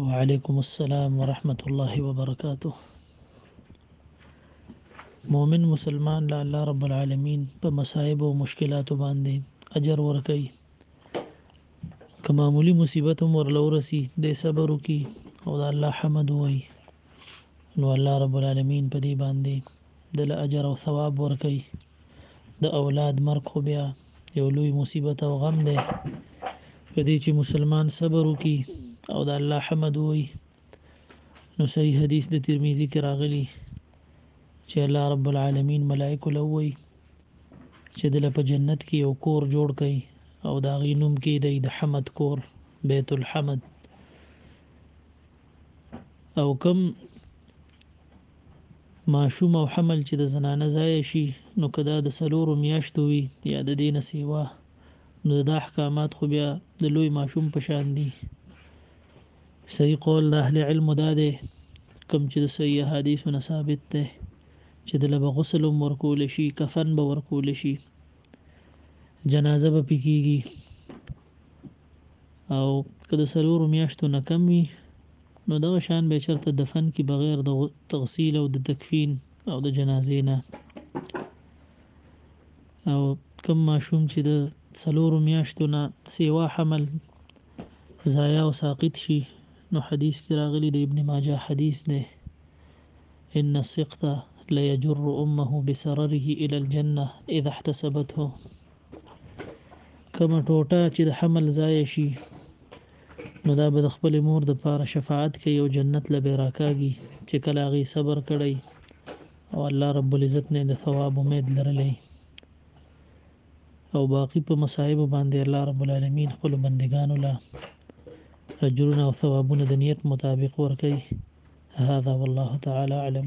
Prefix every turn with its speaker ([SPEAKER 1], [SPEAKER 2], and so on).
[SPEAKER 1] وعلیکم السلام ورحمت الله وبرکاته مؤمن مسلمان لا الله رب العالمین په مصايب او مشکلات باندې اجر ورکړي که معمولی مصیبت هم ورلورسی د صبر وکي او د الله حمد وایي نو الله رب العالمين په دې باندې د له اجر او ثواب ورکوي د اولاد مرګ خو بیا یو لوی مصیبت او غم دی په دې چې مسلمان صبر وکي او د الله حمد وي نو صحیح حدیث د ترمذی کې راغلی چې الله رب العالمین ملائکه لوي چې د په جنت کې یو کور جوړ کړي او دا غي نوم کې د حمد کور بیت الحمد او کوم ماشوم او حمل چې د زنانه ځای شي نو کدا د سلورو میاشتو وي یا د دین سیوا نو دا احکامات خو بیا د لوی ماشوم په شان دي صحیح قول د اهل علم دا دی کوم چې د صحیح حدیثو نه ثابت دی چې د لبه غسل ورکول شي کفن به ورکول شي جنازه به پکېږي او که د څلورو میاشتو نه کم وي نو دغه شان به چرته دفن کی بغیر د تغسیل او د تکفین او د جنازې نه او کم ماشوم چې د څلورو میاشتو نه سیوا حمل ضایع او ساقط شي نو حدیث کې راغلی د ابن ماجه حدیث دی ان السقط ليجر امه بسرره الى الجنه اذا احتسبته کومه ټوټه چې د حمل ځای شي نو دا به د خپل مور د پاره شفاعت کوي او جنت له به راکاږي چې کله هغه صبر کړی او الله رب العزت نه د ثواب امید لرلی او باقی په مصائب باندې الله رب العالمین خپل بندگانو لا اجرونه او ثوابونه د نیت مطابق ورکړي هذا والله تعالی اعلم